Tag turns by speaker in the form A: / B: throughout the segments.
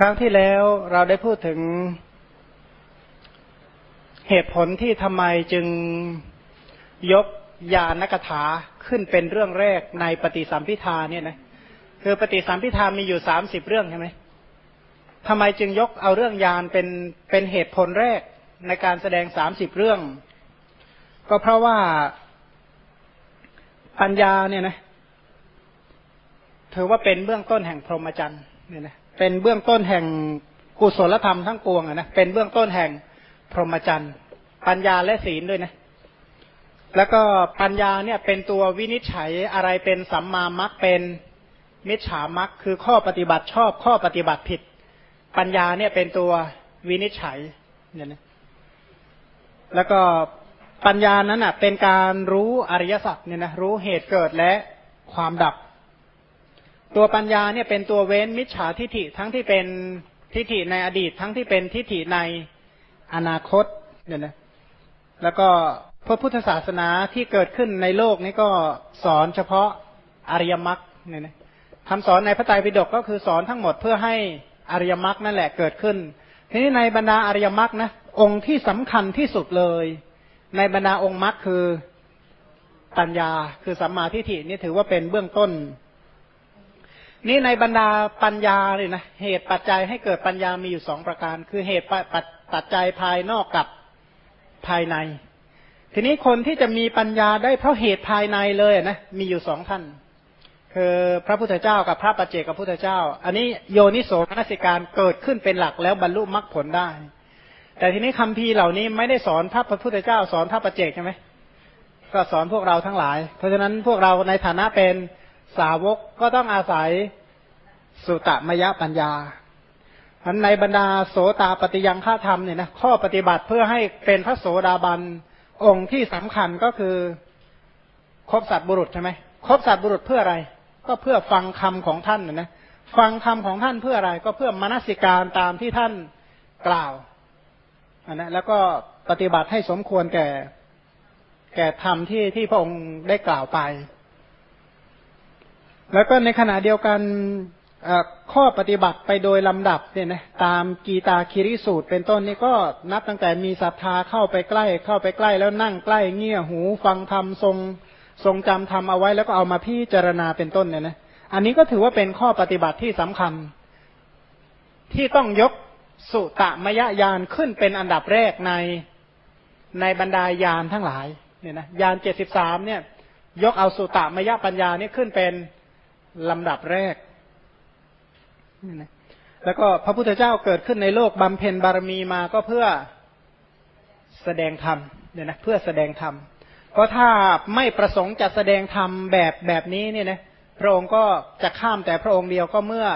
A: ครั้งที่แล้วเราได้พูดถึงเหตุผลที่ทำไมจึงยกยานกถาขึ้นเป็นเรื่องแรกในปฏิสัมพิธาเนี่ยนะคือปฏิสัมพิธามีอยู่สามสิบเรื่องใช่ไหมทำไมจึงยกเอาเรื่องยานเป็นเป็นเหตุผลแรกในการแสดงสามสิบเรื่อง ก็เพราะว่าปัญญาเนี่ยนะถือว่าเป็นเบื้องต้นแห่งพรหมจรรย์เนี่ยนะ เป็นเบื้องต้นแห่งกุศลธรรมทั้งปวงอะนะเป็นเบื้องต้นแห่งพรหมจรรย์ ปัญญาและศีลด้วยนะ แล้วก็ปัญญาเนี่ยเป็นตัววินิจฉัยอะไรเป็นสัมมามัคเป็นมิจฉามัคคือข้อปฏิบัติชอบข้อปฏิบัติผิด ปัญญาเนี่ยเป็นตัววินิจฉัยเนี่ยนะแล้วก็ปัญญานั้นอะเป็นการรู้อริยสัจเนี่ยนะรู้เหตุเกิดและความดับ ตัวปัญญาเนี่ยเป็นตัวเว้นมิจฉาทิฏฐิทั้งที่เป็นทิฏฐิในอดีต ทั้งที่เป็นทิฏฐิในอนาคตเนี่ยนะแล้วก็พระพุทธศาสนาที่เกิดขึ้นในโลกนี้ก็สอนเฉพาะอริยมรรคเนี่ยนะคำสอนในพระไตรปิฎกก็คือสอนทั้งหมดเพื่อให้อริยมรรคนั่นแหละเกิดขึ้น ทีนี้ในบรรดาอริยมรรคนะองค์ที่สำคัญที่สุดเลย ในบรรดาองค์มรรคคือปัญญาคือสัมมาทิฏฐินี่ถือว่าเป็นเบื้องต้น นี่ในบรรดาปัญญาเลยนะเหตุปัจจัยให้เกิดปัญญามีอยู่สองประการ คือเหตุปัจจัยภายนอกกับภายใน ทีนี้คนที่จะมีปัญญาได้เพราะเหตุภายในเลยนะมีอยู่สองท่าน คือพระพุทธเจ้ากับพระปัจเจกพุทธเจ้า อันนี้โยนิโสมนสิการเกิดขึ้นเป็นหลักแล้วบรรลุมรรคผลได้ แต่ทีนี้คำพีเหล่านี้ไม่ได้สอนพระพุทธเจ้า สอนพระปัจเจกใช่ไหมก็สอนพวกเราทั้งหลาย เพราะฉะนั้นพวกเราในฐานะเป็น สาวกก็ต้องอาศัยสุตมยปัญญาอันในบรรดาโสตาปฏิยังฆาธรรมเนี่ยนะข้อปฏิบัติเพื่อให้เป็นพระโสดาบันองค์ที่สำคัญก็คือครบสัตบุรุษใช่ไหมครบสัตบุรุษเพื่ออะไร ก็เพื่อฟังคำของท่านนะ ฟังคำของท่านเพื่ออะไร ก็เพื่อมนสิการตามที่ท่านกล่าวอันนะแล้วก็ปฏิบัติให้สมควรแก่ แก่ธรรมที่ที่พระองค์ได้กล่าวไป แล้วก็ในขณะเดียวกันข้อปฏิบัติไปโดยลำดับเนี่ยนะตามกีตาคิริสูตร เป็นต้นนี่ก็นับตั้งแต่มีศรัทธาเข้าไปใกล้ เข้าไปใกล้ แล้วนั่งใกล้เงี่ยหูฟังธรรมทรงทรงจำธรรมเอาไว้แล้วก็เอามาพิจารณาเป็นต้นเนี่ยนะอันนี้ก็ถือว่าเป็นข้อปฏิบัติที่สำคัญ ที่ต้องยกสุตมยญาณขึ้นเป็นอันดับแรกในในบรรดายานทั้งหลายเนี่ยนะยานเจ็ดสิบสามเนี่ย ยกเอาสุตมยปัญญานี่ขึ้นเป็น ลำดับแรกแล้วก็พระพุทธเจ้าเกิดขึ้นในโลกบำเพ็ญบารมีมาก็เพื่อแสดงธรรมเนี่ยนะเพื่อแสดงธรรมเพราะถ้าไม่ประสงค์จะแสดงธรรมแบบแบบนี้เนี่ยนะพระองค์ก็จะข้ามแต่พระองค์เดียวก็เมื่อ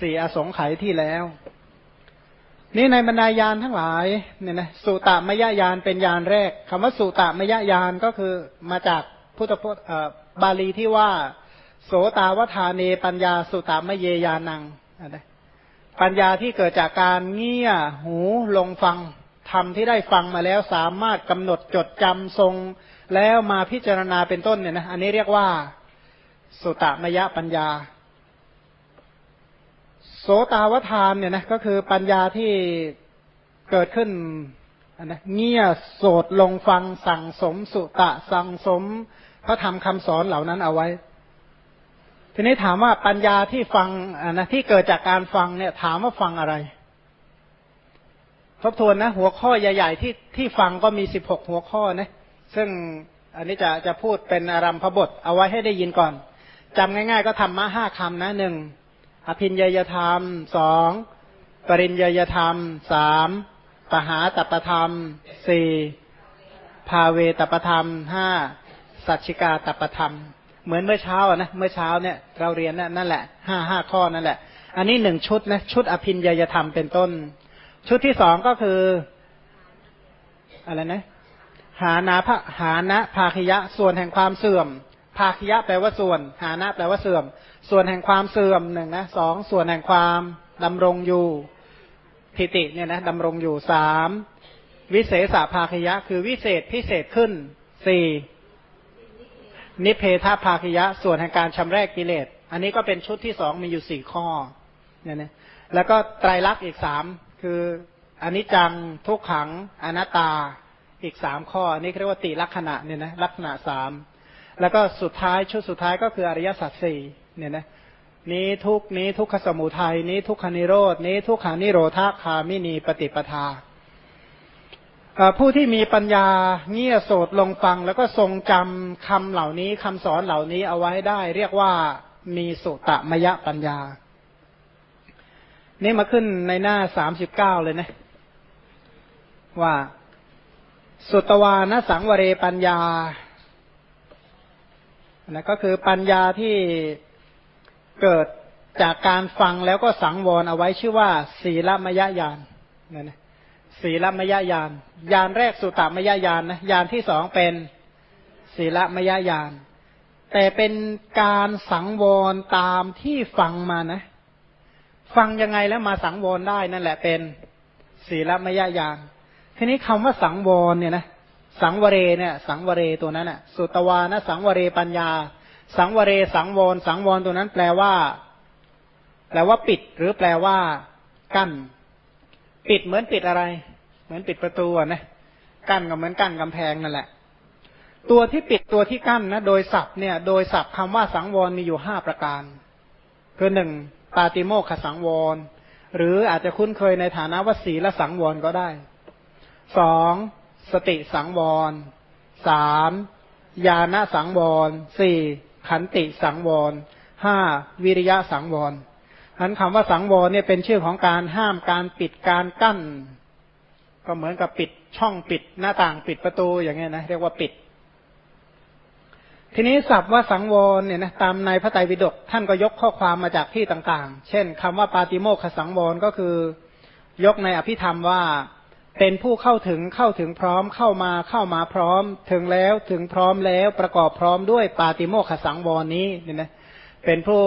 A: สี่อสงไขยที่แล้ว นี่ในบรรดายานทั้งหลายเนี่ยนะสุตมยญาณเป็นญาณแรกคำว่าสุตมยญาณก็คือมาจากพุทธพจน์บาลีที่ว่า โสตาวทาเนปัญญาสุตามเยยานังปัญญาที่เกิดจากการเงี่ยหูลงฟังทำที่ได้ฟังมาแล้วสามารถกำหนดจดจำทรง แล้วมาพิจารณาเป็นต้นเนี่ยนะอันนี้เรียกว่าสุตามยะปัญญา โสตาวทานเนี่ยนะก็คือปัญญาที่เกิดขึ้นนะเงี่ยโสดลงฟังสั่งสมสุตะสั่งสมพระธรรมคำสอนเหล่านั้นเอาไว้ ทีนี้ถามว่าปัญญาที่ฟังนะที่เกิดจากการฟังเนี่ย ถามว่าฟังอะไร ทบทวนนะ หัวข้อใหญ่ ๆ ที่ที่ฟังก็มีสิบหกหัวข้อนะซึ่งอันนี้จะจะพูดเป็นอารัมพบท เอาไว้ให้ได้ยินก่อนจำง่าย ๆ ก็ทำมาห้าคำนะหนึ่งอภินยยธรรมสองปริญญยธรรมสามปหาตปธรรมสี่ภาเวตปธรรมห้าสัจชิกาตปธรรม เหมือนเมื่อเช้าอะนะเมื่อเช้าเนี่ยเราเรียนนั่นแหละห้าห้าข้อนั่นแหละ อันนี้หนึ่งชุดนะชุดอภินยยธรรมเป็นต้น ชุดที่สองก็คืออะไรนะหานาภหานะภาคยะส่วนแห่งความเสื่อม ภาคยะแปลว่าส่วน หานะแปลว่าเสื่อม ส่วนแห่งความเสื่อมหนึ่งนะสองส่วนแห่งความดำรงอยู่ทิติเนี่ยนะดำรงอยู่สามวิเศษภาคยะ คือวิเศษพิเศษขึ้นสี่ นิเพทภาคยะส่วนแห่งการชำแรกกิเลส อันนี้ก็เป็นชุดที่สองมีอยู่สี่ข้อเนี่ยนะแล้วก็ไตรลักษณ์อีกสามคืออนิจจังทุกขังอนัตตาอีกสามข้อนี่เรียกว่าติลักษณะเนี่ยนะลักษณะสามแล้วก็สุดท้ายชุดสุดท้ายก็คืออริยสัจสี่เนี่ยนะนี้ทุกนี้ทุกขสมุทัยนี้ทุกขานิโรดนี้ทุกขานิโรธาคามินีปฏิปทา ผู้ที่มีปัญญาเงี่ยโสดลงฟัง แล้วก็ทรงจำคำเหล่านี้คำสอนเหล่านี้เอาไว้ได้ เรียกว่ามีสุตะมยปัญญา นี่มาขึ้นในหน้าสามสิบเก้าเลยนะ ว่า สุตวานสังวเรปัญญานะก็คือปัญญาที่เกิดจากการฟังแล้วก็สังวรเอาไว้ชื่อว่า ศีลมยญาณนั่นนะ ศีลมยญาณญาณแรกสุตตมยญาณนะญาณที่สองเป็นศีลมยญาณแต่เป็นการสังวรตามที่ฟังมานะ ฟังยังไงแล้วมาสังวรได้นั่นแหละเป็นศีลมยญาณทีนี้คำว่าสังวรเนี่ยนะสังวเรเนี่ย สังวเรตัวนั้นอะ สุตวานะสังวเรปัญญา สังวเรสังวรสังวรตัวนั้นแปลว่า แปลว่าปิด หรือแปลว่ากั้น ปิดเหมือนปิดอะไร เหมือนปิดประตูนะกั้นก็เหมือนกั้นกำแพงนั่นแหละ ตัวที่ปิดตัวที่กั้นนะโดยศัพท์เนี่ย โดยศัพท์คำว่าสังวรมีอยู่ห้าประการ คือหนึ่งปาติโมขสังวร หรืออาจจะคุ้นเคยในฐานะว่าศีลสังวรก็ได้สองสติสังวรสามญาณสังวรสี่ขันติสังวรห้าวิริยะสังวร อันคำว่าสังวรเนี่ยเป็นชื่อของการห้ามการปิดการกั้น ก็เหมือนกับปิดช่องปิดหน้าต่างปิดประตูอย่างเงี้ยนะเรียกว่าปิด ทีนี้ศัพท์ว่าสังวรเนี่ยนะตามในพระไตรปิฎกท่านก็ยกข้อความมาจากที่ต่างๆ เช่นคำว่าปาติโมขสังวรก็คือยกในอภิธรรมว่าเป็นผู้เข้าถึงเข้าถึงพร้อมเข้ามาเข้ามาพร้อม ถึงแล้วถึงพร้อมแล้วประกอบพร้อมด้วยปาติโมขสังวรนี้เนี่ยนะเป็นผู้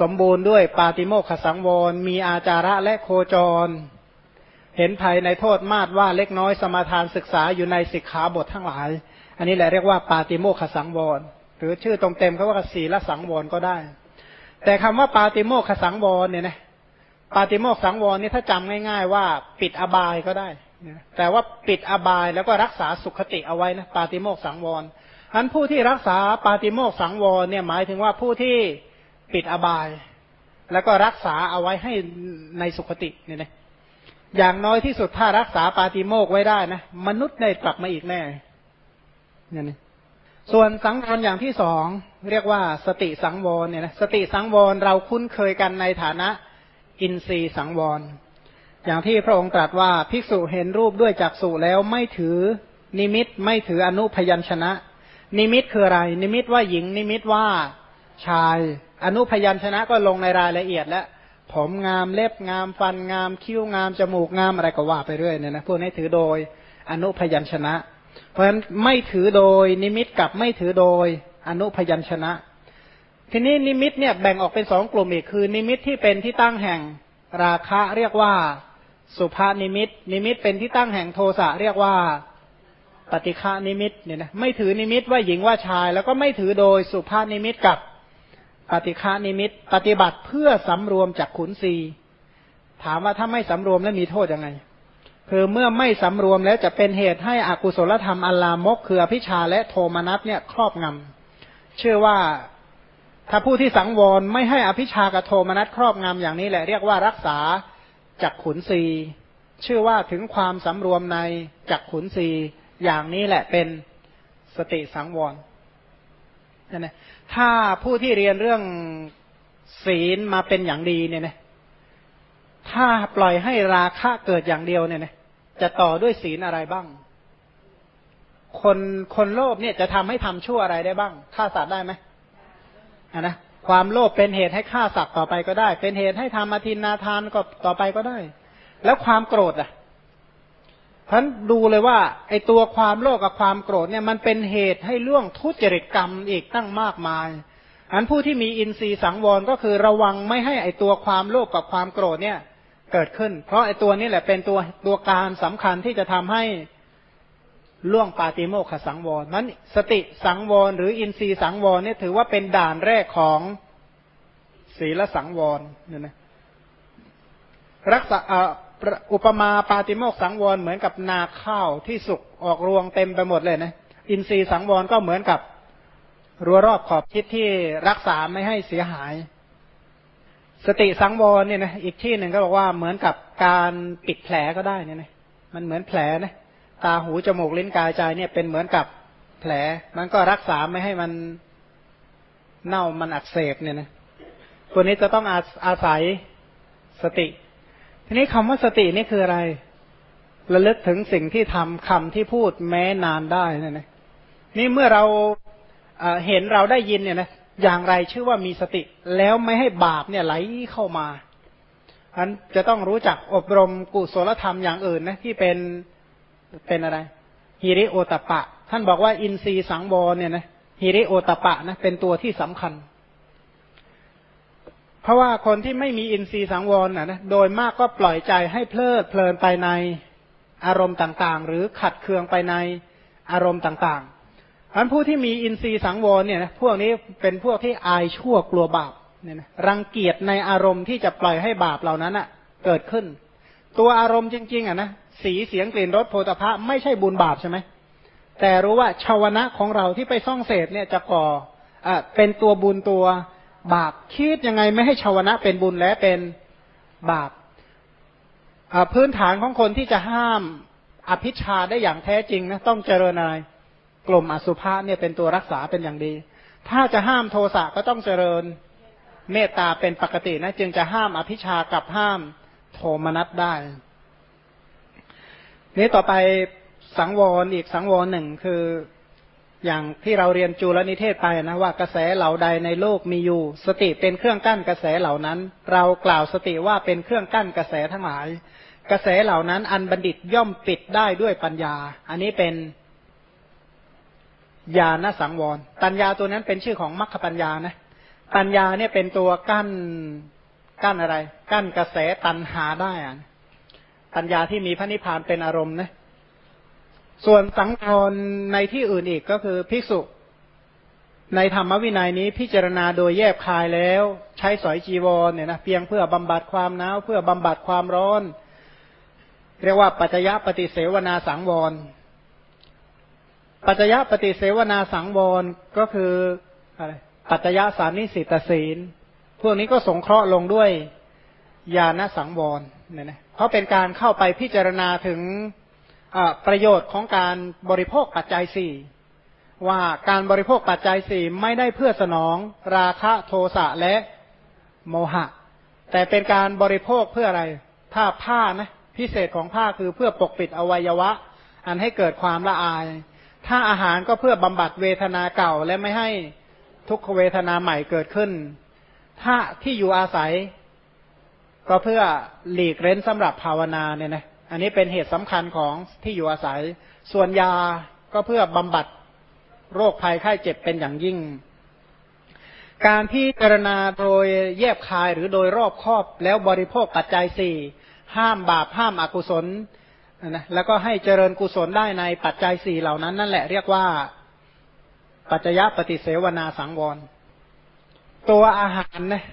A: สมบูรณ์ด้วยปาติโมขสังวร มีอาจาระและโคจร เห็นภัยในโทษมาดว่าเล็กน้อยสมาทานศึกษาอยู่ในสิกขาบททั้งหลาย อันนี้แหละเรียกว่าปาติโมขสังวร หรือชื่อตรงเต็มเขาว่าศีลสังวรก็ได้ แต่คำว่าปาติโมขสังวรเนี่ยนะปาติโมกสังวรนี่ถ้าจำง่าย ๆ ว่าปิดอบายก็ได้ แต่ว่าปิดอบายแล้วก็รักษาสุขติเอาไว้นะปาติโมกสังวรอันผู้ที่รักษาปาติโมกสังวรเนี่ยหมายถึงว่าผู้ที่ ปิดอบาย แล้วก็รักษาเอาไว้ให้ในสุขติเนี่ยนะอย่างน้อยที่สุดถ้ารักษาปาติโมกไว้ได้นะมนุษย์ได้กลับมาอีกแน่เนี่ยนะส่วนสังวรอย่างที่สองเรียกว่าสติสังวรเนี่ยนะสติสังวรเราคุ้นเคยกันในฐานะ อินทรีย์สังวร อย่างที่พระองค์ตรัสว่าภิกษุเห็นรูปด้วยจักษุแล้วไม่ถือนิมิตไม่ถืออนุพยัญชนะ นิมิตคืออะไร นิมิตว่าหญิงนิมิตว่าชาย อนุพยัญชนะก็ลงในรายละเอียดแล้วผมงามเล็บงามฟันงามคิ้วงามจมูกงามอะไรก็ว่าไปเรื่อยเนี่ยนะพวกนี้ถือโดยอนุพยัญชนะ เพราะฉะนั้นไม่ถือโดยนิมิตกับไม่ถือโดยอนุพยัญชนะ ทีนี้นิมิตเนี่ยแบ่งออกเป็นสองกลุ่มอีกคือ นิมิตที่เป็นที่ตั้งแห่งราคะเรียกว่าสุภานิมิต นิมิตเป็นที่ตั้งแห่งโทสะเรียกว่าปฏิฆนิมิตเนี่ยนะไม่ถือนิมิตว่าหญิงว่าชาย แล้วก็ไม่ถือโดยสุภานิมิตกับ ปฏิฆานิมิต ปฏิบัติเพื่อสำรวมจักขุนทรีย์ถามว่าถ้าไม่สำรวมแล้วมีโทษยังไง คือเมื่อไม่สำรวมแล้วจะเป็นเหตุให้อกุศลธรรมอันลามกคืออภิชฌาและโทมนัสเนี่ยครอบงำำเชื่อว่าถ้าผู้ที่สังวรไม่ให้อภิชากับโทมนัสครอบงำอย่างนี้แหละ เรียกว่ารักษาจักขุนสีชื่อว่าถึงความสำรวมในจักขุนสีอย่างนี้แหละเป็นสติสังวร นะถ้าผู้ที่เรียนเรื่องศีลมาเป็นอย่างดีเนี่ยนะถ้าปล่อยให้ราคะเกิดอย่างเดียวเนี่ยนะจะต่อด้วยศีลอะไรบ้าง คนคนโลภเนี่ยจะทำให้ทำชั่วอะไรได้บ้างฆ่าสัตว์ได้ไหมอะนะความโลภเป็นเหตุให้ฆ่าสัตว์ต่อไปก็ได้ เป็นเหตุให้ทำอธินนาทานก็ต่อไปก็ได้ แล้วความโกรธอะ ท่านดูเลยว่าไอตัวความโลภกับความโกรธเนี่ยมันเป็นเหตุให้ล่วงทุจริตกรรมอีกตั้งมากมายอันผู้ที่มีอินทรีย์สังวรก็คือระวังไม่ให้ไอตัวความโลภกับความโกรธเนี่ยเกิดขึ้น เพราะไอตัวนี้แหละเป็นตัวตัวการสำคัญที่จะทำให้ล่วงปาติโมขสังวรนั้นสติสังวรหรืออินทรีย์สังวรเนี่ยถือว่าเป็นด่านแรกของศีลสังวรเนี่ยนะรักษา อุปมาปาติโมกสังวรเหมือนกับนาข้าวที่สุกออกรวงเต็มไปหมดเลยนะ อินทรีย์สังวรก็เหมือนกับรั้วรอบขอบชิดที่รักษาไม่ให้เสียหาย สติสังวรเนี่ยนะอีกที่หนึ่งก็บอกว่าเหมือนกับการปิดแผลก็ได้เนี่ยนะมันเหมือนแผลนะตาหูจมูกลิ้นกายใจเนี่ยเป็นเหมือนกับแผล มันก็รักษาไม่ให้มันเน่ามันอักเสบเนี่ยนะตัวนี้จะต้องอาอาศัยสติ ทีนี้คำว่าสตินี่คืออะไรระลึกถึงสิ่งที่ทำคำที่พูดแม้นานได้นี่นะนี่เมื่อเราเห็นเราได้ยินเนี่ยนะอย่างไรชื่อว่ามีสติ แล้วไม่ให้บาปเนี่ยไหลเข้ามาอันจะต้องรู้จักอบรมกุศลธรรมอย่างอื่นนะที่เป็นเป็นอะไรฮิริโอตปะ ท่านบอกว่าอินทรีสังวรเนี่ยนะฮิริโอตปะนะเป็นตัวที่สำคัญ ราะว่าคนที่ไม่มีอินทรีย์สังวรนะนะโดยมากก็ปล่อยใจให้เพลิดเพลินไปในอารมณ์ต่างๆ หรือขัดเคืองไปในอารมณ์ต่างๆอันผู้ที่มีอินทรีย์สังวรเนี่ยนะพวกนี้เป็นพวกที่อายชั่วกลัวบาปเนี่ยนะรังเกียจในอารมณ์ที่จะปล่อยให้บาปเหล่านั้นอะ เกิดขึ้น ตัวอารมณ์จริง ๆอะนะสีเสียงกลิ่นรสโพธพะไม่ใช่บุญบาปใช่ไหมแต่รู้ว่าชาวนะของเราที่ไปซ่องเสพเนี่ยจะก่ออ่าเป็นตัวบุญตัว บาปคิดยังไงไม่ให้ชาวนะเป็นบุญและเป็นบาปพื้นฐานของคนที่จะห้ามอภิชาได้อย่างแท้จริงนะต้องเจริญอะไร กลุ่มอสุภะเนี่ยเป็นตัวรักษาเป็นอย่างดี ถ้าจะห้ามโทสะก็ต้องเจริญเมตตาเป็นปกตินะ จึงจะห้ามอภิชากับห้ามโทมนัสได้ นี้ต่อไปสังวรอีกสังวรหนึ่งคือ อย่างที่เราเรียนจูลนิเทศไปนะว่ากระแสเหล่าใดในโลกมีอยู่ สติเป็นเครื่องกั้นกระแสเหล่านั้น เรากล่าวสติว่าเป็นเครื่องกั้นกระแสทั้งหลาย กระแสเหล่านั้น อันบัณฑิตย่อมปิดได้ด้วยปัญญา อันนี้เป็นญาณสังวร ปัญญาตัวนั้นเป็นชื่อของมรรคปัญญานะ ปัญญาเนี่ยเป็นตัวกั้นกั้นอะไร กั้นกระแสตันหาได้อะปัญญาที่มีพระนิพพานเป็นอารมณ์นะ ส่วนสังวรในที่อื่นอีกก็คือภิกษุ ในธรรมวินัยนี้พิจารณาโดยแยบคายแล้ว ใช้สอยจีวรเนี่ยนะเพียงเพื่อบำบัดความหนาวเพื่อบำบัดความร้อน เรียกว่าปัจจยปฏิเสวนาสังวร ปัจจยปฏิเสวนาสังวรก็คืออะไรปัจจยสานิสิตศีล พวกนี้ก็สงเคราะห์ลงด้วยญาณสังวรเนี่ยนะเพราะเป็นการเข้าไปพิจารณาถึง ประโยชน์ของการบริโภคปัจจัยสี่ว่าการบริโภคปัจจัยสี่ไม่ได้เพื่อสนอง ราคะโทสะและโมหะ แต่เป็นการบริโภคเพื่ออะไร ถ้าผ้านะพิเศษของผ้าคือเพื่อปกปิดอวัยวะ อันให้เกิดความละอาย ถ้าอาหารก็เพื่อบำบัดเวทนาเก่าและไม่ให้ทุกขเวทนาใหม่เกิดขึ้น ถ้าที่อยู่อาศัย ก็เพื่อหลีกเร้นสำหรับภาวนาเนี่ยนะ อันนี้เป็นเหตุสำคัญของที่อยู่อาศัย ส่วนยาก็เพื่อบำบัดโรคภัยไข้เจ็บเป็นอย่างยิ่ง การพิจารณาโดยแยบคายหรือโดยรอบครอบแล้วบริโภคปัจจัยสี่ห้ามบาปห้ามอกุศลนะแล้วก็ให้เจริญกุศลได้ในปัจจัยสี่เหล่านั้น นั่นแหละเรียกว่าปัจจยปฏิเสวนาสังวร ตัวอาหารนะ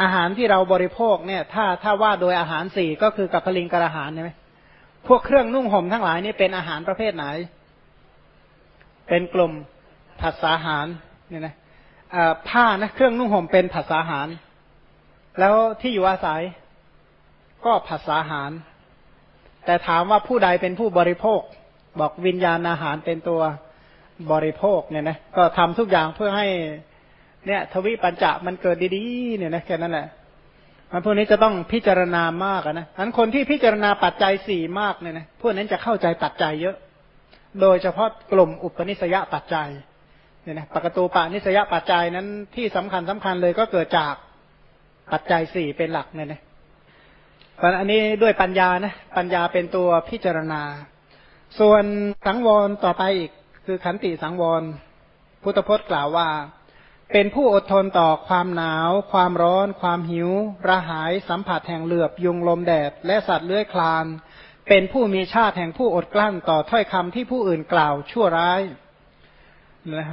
A: อาหารที่เราบริโภคเนี่ย ถ้าถ้าว่าโดยอาหารสี่ก็คือกับพลิงกระหารใช่ไหมพวกเครื่องนุ่งห่มทั้งหลายนี่เป็นอาหารประเภทไหน เป็นกลุ่มผัสสาหารเนี่ยนะผ้านะเครื่องนุ่งห่มเป็นผัสสาหาร แล้วที่อยู่อาศัย ก็ผัสสาหาร แต่ถามว่าผู้ใดเป็นผู้บริโภค บอกวิญญาณอาหารเป็นตัวบริโภคเนี่ยนะก็ทำทุกอย่างเพื่อให้ เนี่ยทวิปัญจะมันเกิดดีๆเนี่ยนะแค่นั้นแหละมันพวกนี้จะต้องพิจารณามากนะอันคนที่พิจารณาปัจจัยสี่มากเนี่ยนะพวกนั้นจะเข้าใจปัจจัยเยอะ โดยเฉพาะกลุ่มอุปนิสยปัจจัยเนี่ยนะปกตูปานิสยปัจจัยนั้นที่สำคัญสำคัญเลยก็เกิดจากปัจจัยสี่เป็นหลักเนี่ยนะเพราะอันนี้ด้วยปัญญานะปัญญาเป็นตัวพิจารณา ส่วนสังวรต่อไปอีกคือขันติสังวร พุทธพจน์กล่าวว่า เป็นผู้อดทนต่อความหนาว ความร้อน ความหิว ระหาย สัมผัสแห่งเหลือบยุงลมแดด และสัตว์เลื้อยคลาน เป็นผู้มีชาติแห่งผู้อดกลั้นต่อถ้อยคำที่ผู้อื่นกล่าวชั่วร้าย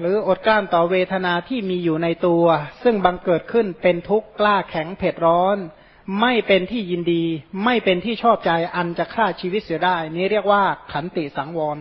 A: หรืออดกลั้นต่อเวทนาที่มีอยู่ในตัว ซึ่งบังเกิดขึ้นเป็นทุกข์กล้าแข็งเผ็ดร้อน ไม่เป็นที่ยินดี ไม่เป็นที่ชอบใจอันจะฆ่าชีวิตเสียได้ นี้เรียกว่าขันติสังวร